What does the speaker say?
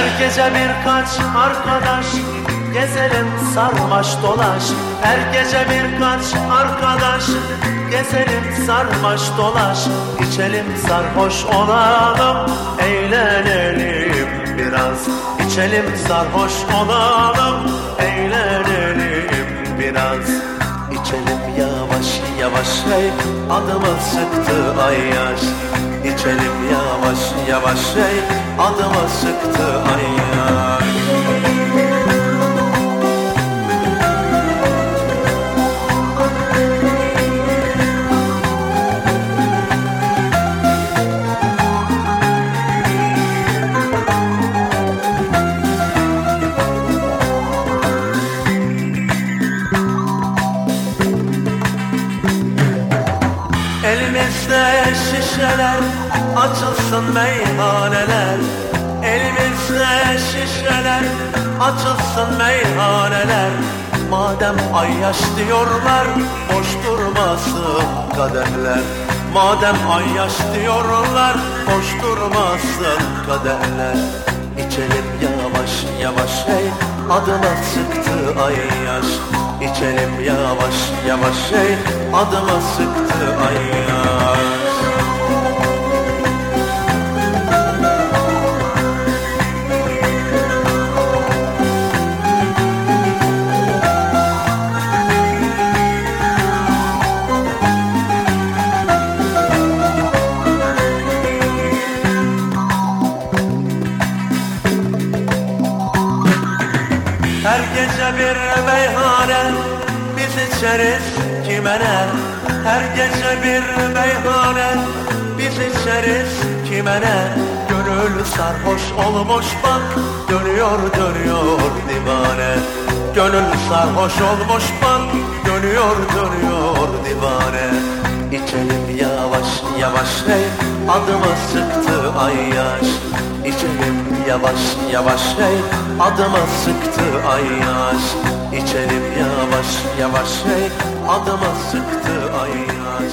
gece birkaç arkadaş Gezelim sarmaş dolaş. Her gece birkaç arkadaş Gezelim sarmaş dolaş. İçelim sarhoş olalım Eğlenelim biraz. İçelim sarhoş olalım Eğlenelim biraz. İçelim yavaş yavaş hey Adımı sıktı ay yaş İçelim yavaş yavaş. Hey Adımı sıktı ay Elimizde şişeler açılsın meyhaneler. Elimizde şişeler açılsın meyhaneler. Madem ayyaş diyorlar boş durmasın kaderler. Madem ayyaş diyorlar boş durmasın kaderler. İçelim yavaş yavaş hey adıma sıktı ay yaş. İçelim yavaş yavaş hey adıma sıktı ay yaş Her gece bir meyhane biz içeriz kime ne? Her gece bir meyhane biz içeriz kime ne? Gönül sarhoş olmuş bak dönüyor dönüyor divane. Gönül sarhoş olmuş bak dönüyor dönüyor divane. İçelim yavaş yavaş hey adımı sıktı ay yaş. İçelim yavaş yavaş hey. Adıma sıktı ay yaş İçelim yavaş yavaş hey. Adıma sıktı ay yaş